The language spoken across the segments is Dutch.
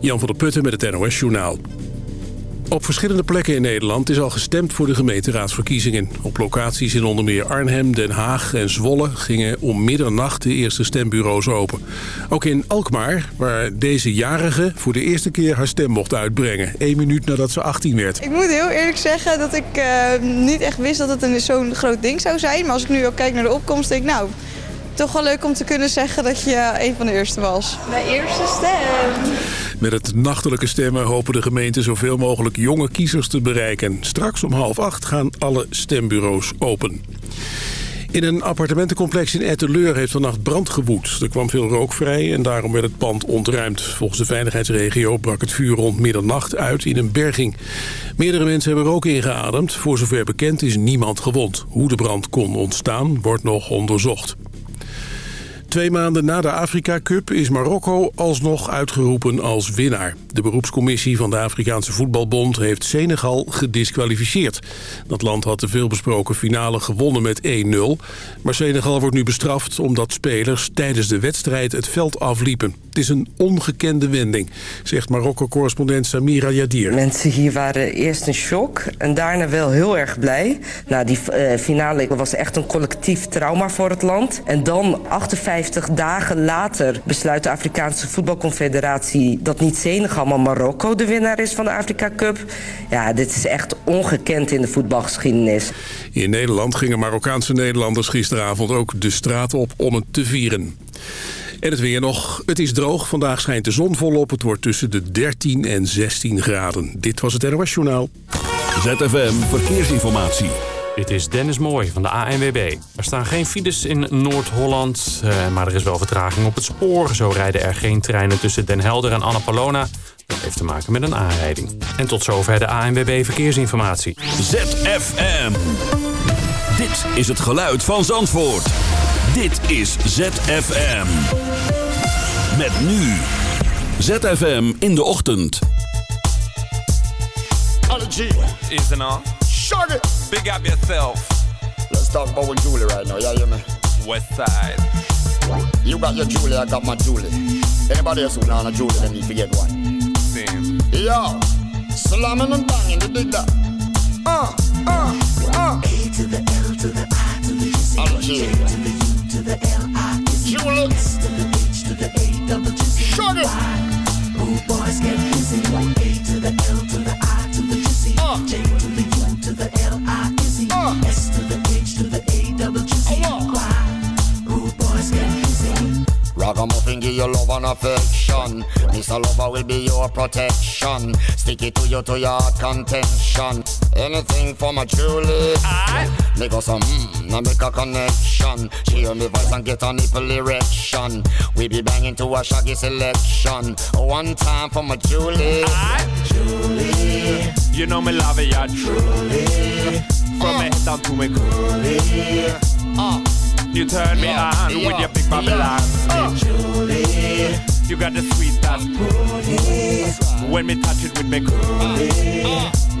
Jan van der Putten met het NOS Journaal. Op verschillende plekken in Nederland is al gestemd voor de gemeenteraadsverkiezingen. Op locaties in onder meer Arnhem, Den Haag en Zwolle gingen om middernacht de eerste stembureaus open. Ook in Alkmaar, waar deze jarige voor de eerste keer haar stem mocht uitbrengen. één minuut nadat ze 18 werd. Ik moet heel eerlijk zeggen dat ik uh, niet echt wist dat het zo'n groot ding zou zijn. Maar als ik nu ook kijk naar de opkomst, denk ik nou toch wel leuk om te kunnen zeggen dat je een van de eerste was. Mijn eerste stem. Met het nachtelijke stemmen hopen de gemeenten zoveel mogelijk jonge kiezers te bereiken. Straks om half acht gaan alle stembureaus open. In een appartementencomplex in Etteleur heeft vannacht brand gewoed. Er kwam veel rook vrij en daarom werd het pand ontruimd. Volgens de veiligheidsregio brak het vuur rond middernacht uit in een berging. Meerdere mensen hebben rook ingeademd. Voor zover bekend is niemand gewond. Hoe de brand kon ontstaan wordt nog onderzocht. Twee maanden na de Afrika Cup is Marokko alsnog uitgeroepen als winnaar. De beroepscommissie van de Afrikaanse Voetbalbond heeft Senegal gedisqualificeerd. Dat land had de veelbesproken finale gewonnen met 1-0. Maar Senegal wordt nu bestraft omdat spelers tijdens de wedstrijd het veld afliepen. Het is een ongekende wending, zegt Marokko-correspondent Samira Yadir. Mensen hier waren eerst in shock en daarna wel heel erg blij. Nou, die uh, finale was echt een collectief trauma voor het land. En dan 58 dagen later besluit de Afrikaanse Voetbalconfederatie... dat niet Senegal, maar Marokko de winnaar is van de Afrika Cup. Ja, dit is echt ongekend in de voetbalgeschiedenis. In Nederland gingen Marokkaanse Nederlanders gisteravond ook de straat op om het te vieren. En het weer nog. Het is droog. Vandaag schijnt de zon volop. Het wordt tussen de 13 en 16 graden. Dit was het NOS Journaal. ZFM Verkeersinformatie. Dit is Dennis Mooij van de ANWB. Er staan geen files in Noord-Holland, eh, maar er is wel vertraging op het spoor. Zo rijden er geen treinen tussen Den Helder en Annapolona. Dat heeft te maken met een aanrijding. En tot zover de ANWB Verkeersinformatie. ZFM. Dit is het geluid van Zandvoort. Dit is ZFM. Met nu. ZFM in de ochtend. Allergy is. Shut it. Big up yourself. Let's talk about with Julie right now. Yeah, you me? West side. You got your Julie, I got my Julie. Anybody else who know a Julie, then need to get one. Same. Yo, slamming and banging, you dig that? Uh, uh, uh. A to the L to the I to the C Allergy. to the U to the L I is Julie. S to the H to the A double G C Shut it. Rude boys get busy. A to the L to the I to the G C Uh. J to the U S to the H to the A double G Ragamuffin give you love and affection. Mr. Lover will be your protection. Stick it to you to your contention. Anything for my Julie. Make us some mmm, now make a connection. She hear me voice and get a nipple erection. We be banging to a shaggy selection. One time for my Julie. Julie. You know me love ya yeah, truly. From me head down to me coolie. Uh, You turn me Yeah, on yeah, with your big Babylon. Uh. Julie. You got the sweet that's When me touch it with me coolie.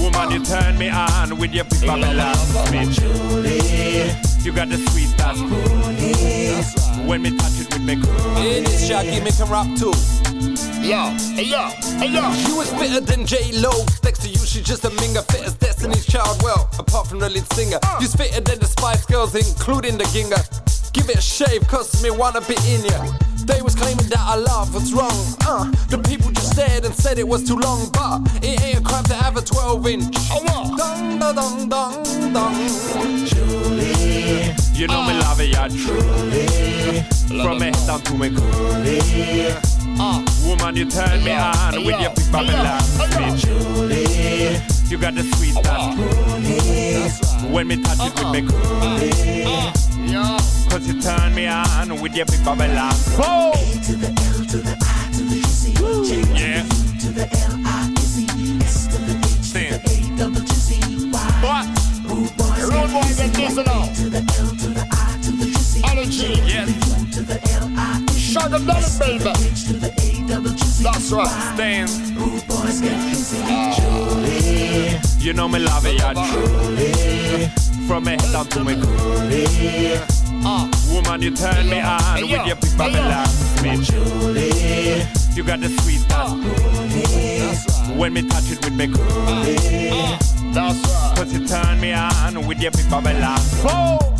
Woman, you turn me on with your big Babylon. Me Julie. You got the sweet that's When me touch it with me coolie. In this Shaggy make him rap too. Yo, hey yo, hey yo. You is fitter than J Lo. Next to you, she's just a minger. Fit as Destiny's Child. Well, apart from the lead singer, uh. you's fitter than the Spice Girls, including the Ginger. Give it a shave, cause me wanna be in ya. They was claiming that I love what's wrong. Uh, the people just stared and said it was too long, but it ain't a crime to have a 12 inch. Oh, what? Dong, da, dong, dong, dong. Julie. You know me love it, yeah, truly. From me head down to me coolie. Uh, Woman, you turn me Yeah, on with yeah, your big Babylon. yeah. Me Julie you got the sweet touch. When me touch it with me cool. Uh Cause you turn me on with your big Babylon. Oh. A to the L to the I to the C. Woo. J yeah. to the L I S E S to the H Sing. to the A double G C Y. What? Rude boys, rude boys, and this and all. To the L to the I to the C. Energy. Yes. Shine them down, baby. That's right, Stan. Rude boys get ah. easily truly. You know me love it, yeah, truly. From me head down to me coolie. Uh, ah. ah, woman, you turn me on hey, with your pick hey, love me truly. You got the sweet that's right. When me touch it with me coolie. Uh, uh, that's right. Cause you turn me on with your pick love. Oh!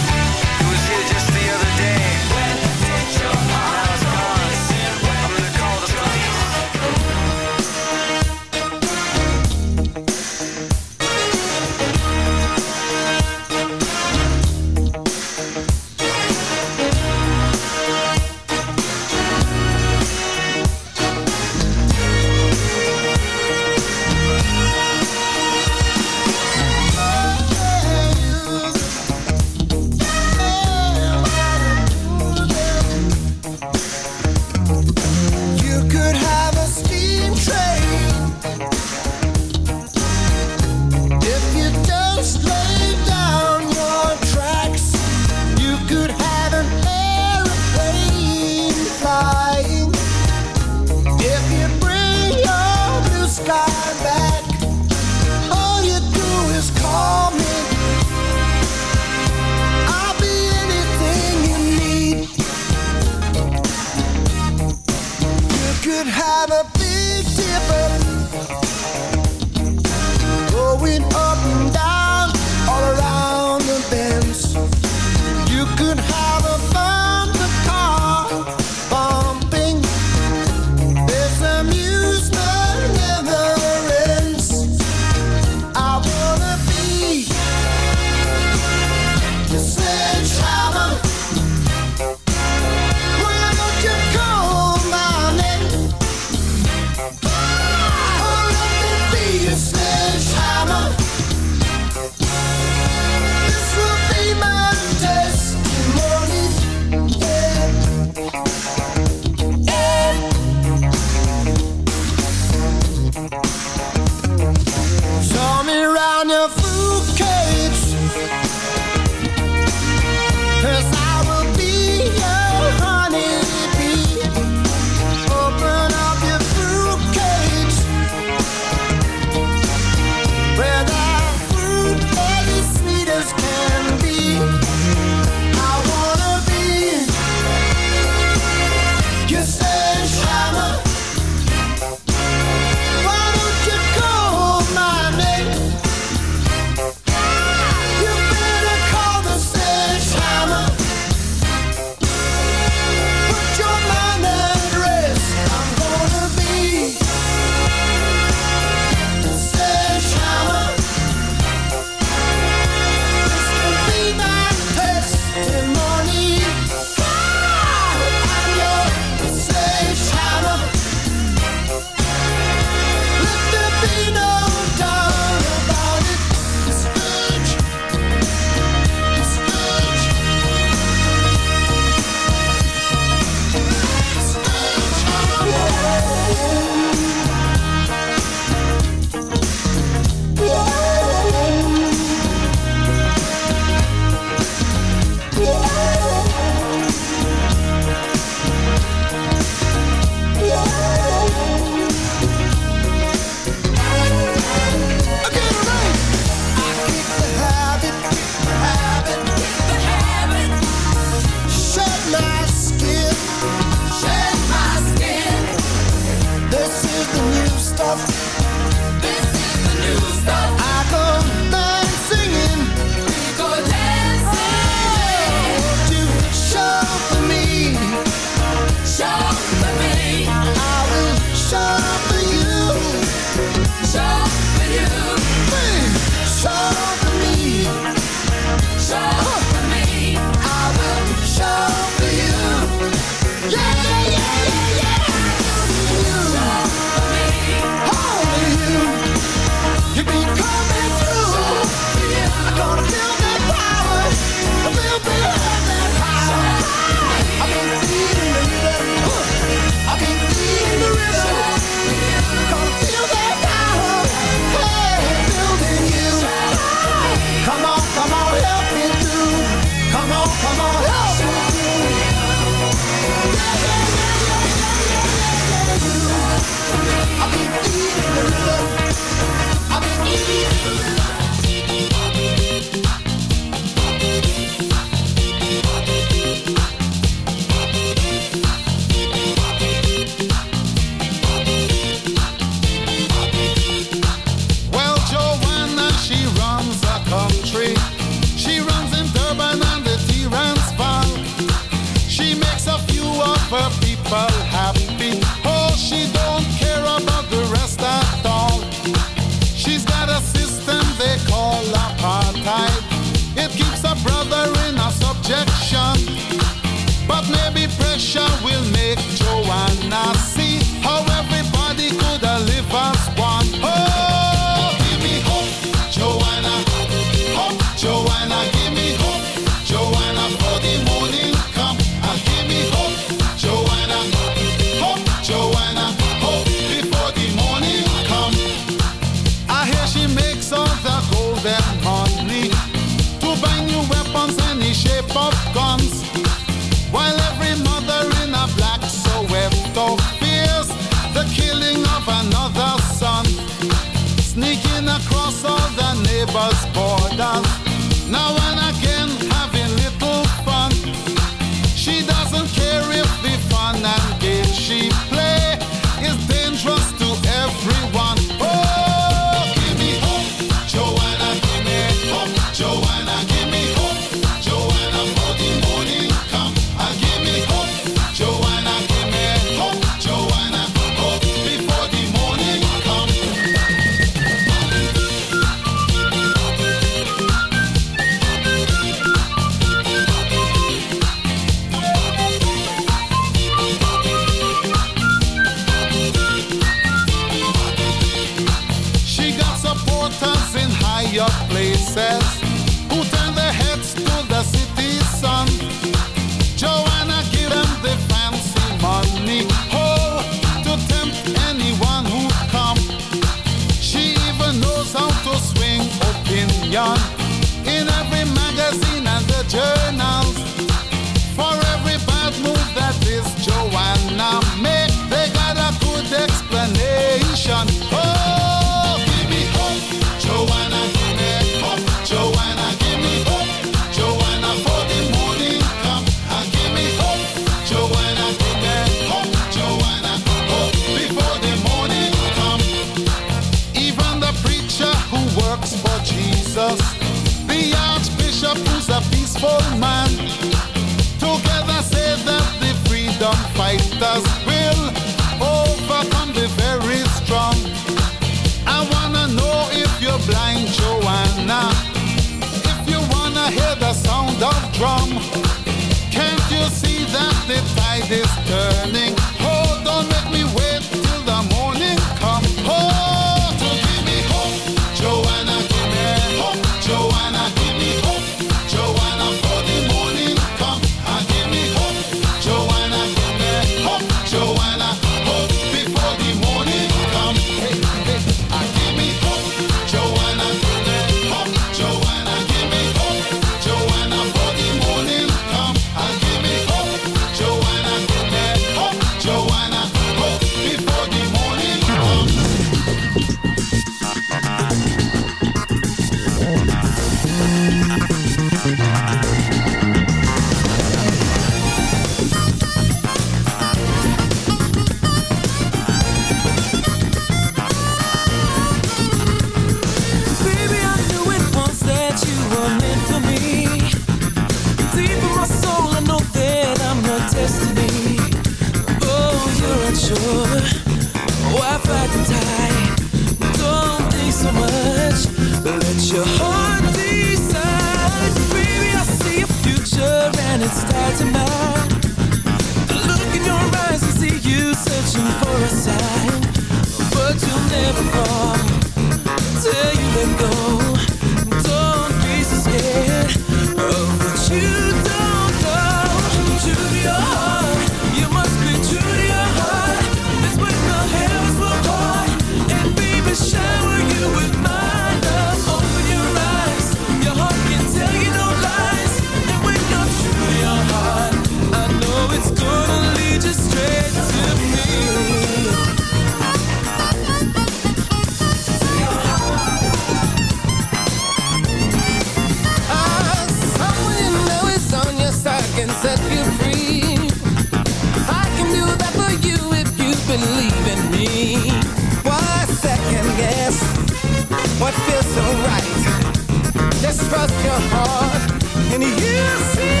heart. And you'll see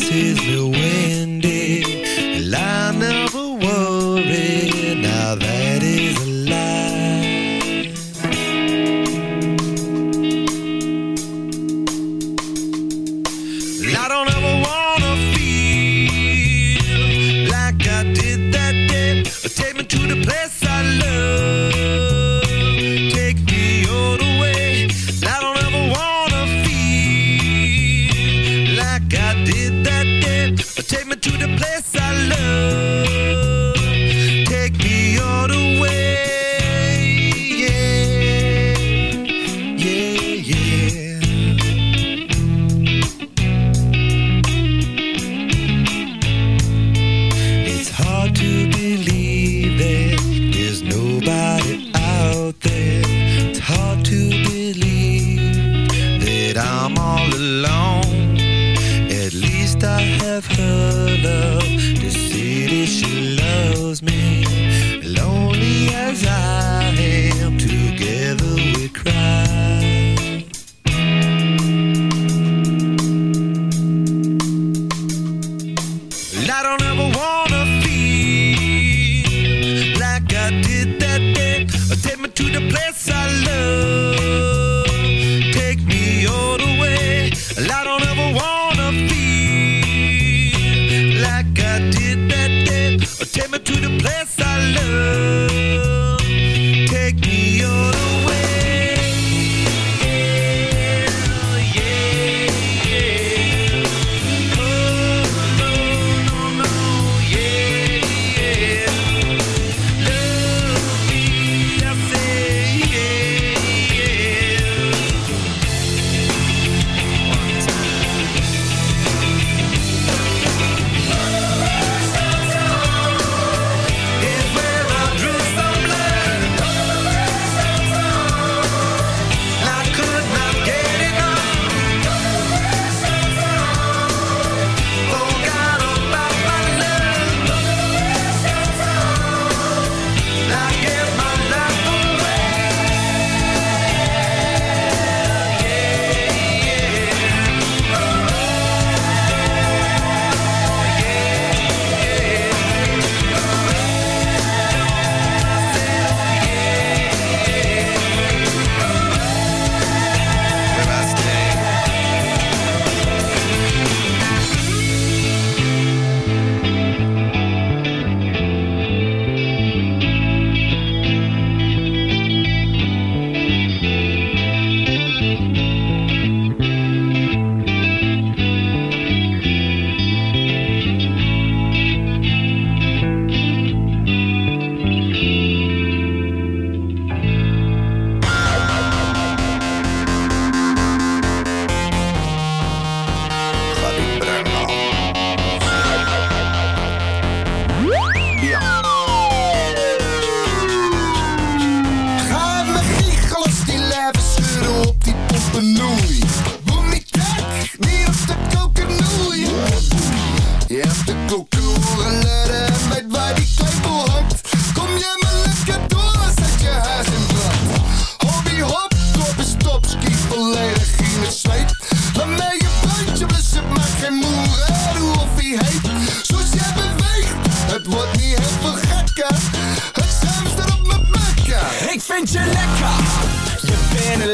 This is the wind.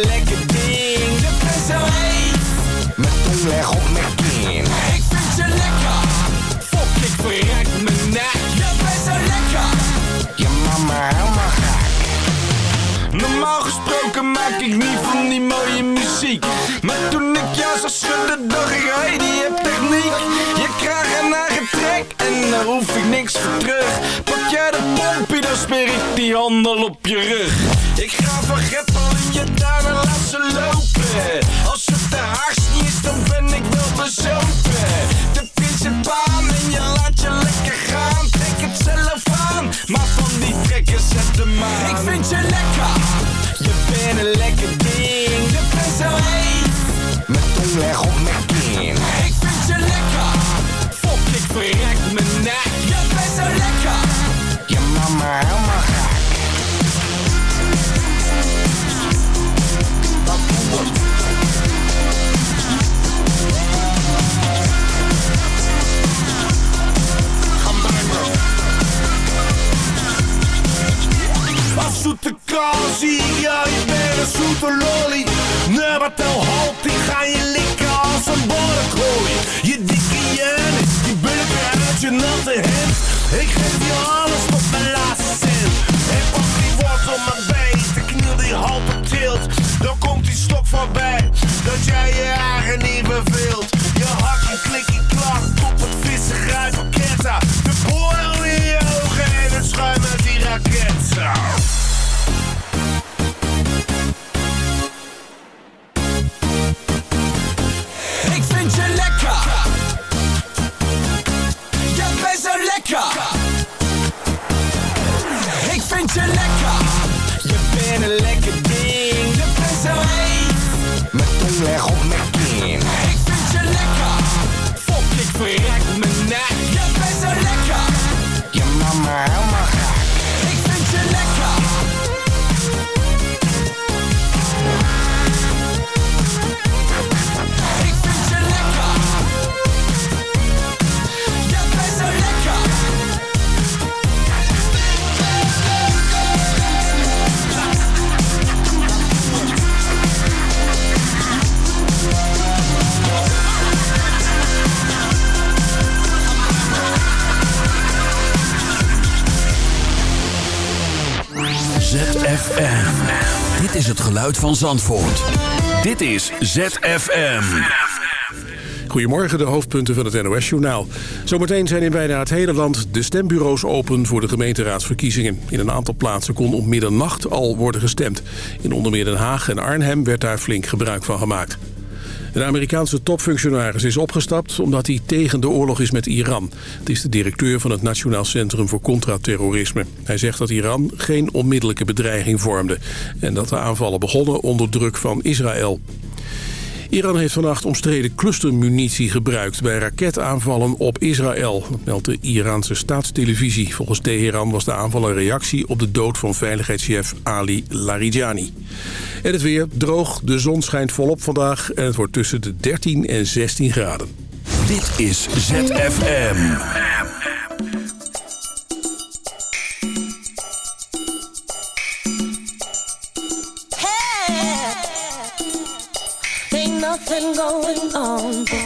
lekker ding. De zo heet. met tong leg op mijn kin. Ik vind je lekker. Fok, ik verrek mijn nek. Je bent zo lekker. Je mama helemaal raak. Normaal gesproken maak ik niet van die mooie muziek. Maar toen ik jou zag schudden, dacht ik, hey, die heb techniek. Je krijgt een eigen trek en daar hoef ik niks voor terug. Pak jij de pompie, dan smeer die handel op je rug. Ik ga van Greppel in je duim en laat ze lopen. Als het de haars niet is, dan ben ik wel bezopen. De principaan en je laat je lekker gaan. Trek het zelf aan, maar van die trekken zet de maan. Ik vind je lekker, je bent een lekker ding. Je bent zo heet, mijn tong leg op mijn kin. Ik vind je lekker, fok ik verrek mijn zoete ik jou, je bent een zoete lolly. Nee, maar tel halt, ik ga je likken als een borrekooi. Je dikke jenis, die bulken uit je natte hemd Ik geef je alles tot mijn laatste cent. En pak die wortel mijn beet, de kniel die halve tilt Dan komt die stok voorbij, dat jij je eigen niet verveelt Je hak en klik je klak, van Zandvoort. Dit is ZFM. Goedemorgen, de hoofdpunten van het NOS-journaal. Zometeen zijn in bijna het hele land de stembureaus open voor de gemeenteraadsverkiezingen. In een aantal plaatsen kon om middernacht al worden gestemd. In onder meer Den Haag en Arnhem werd daar flink gebruik van gemaakt. Een Amerikaanse topfunctionaris is opgestapt omdat hij tegen de oorlog is met Iran. Het is de directeur van het Nationaal Centrum voor Contraterrorisme. Hij zegt dat Iran geen onmiddellijke bedreiging vormde... en dat de aanvallen begonnen onder druk van Israël. Iran heeft vannacht omstreden clustermunitie gebruikt bij raketaanvallen op Israël. Dat meldt de Iraanse staatstelevisie. Volgens Teheran was de aanval een reactie op de dood van veiligheidschef Ali Larijani. En het weer droog, de zon schijnt volop vandaag en het wordt tussen de 13 en 16 graden. Dit is ZFM. Going on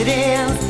it is.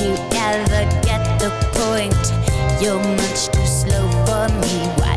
you ever get the point? You're much too slow for me. Why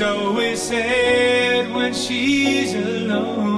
always sad when she's alone.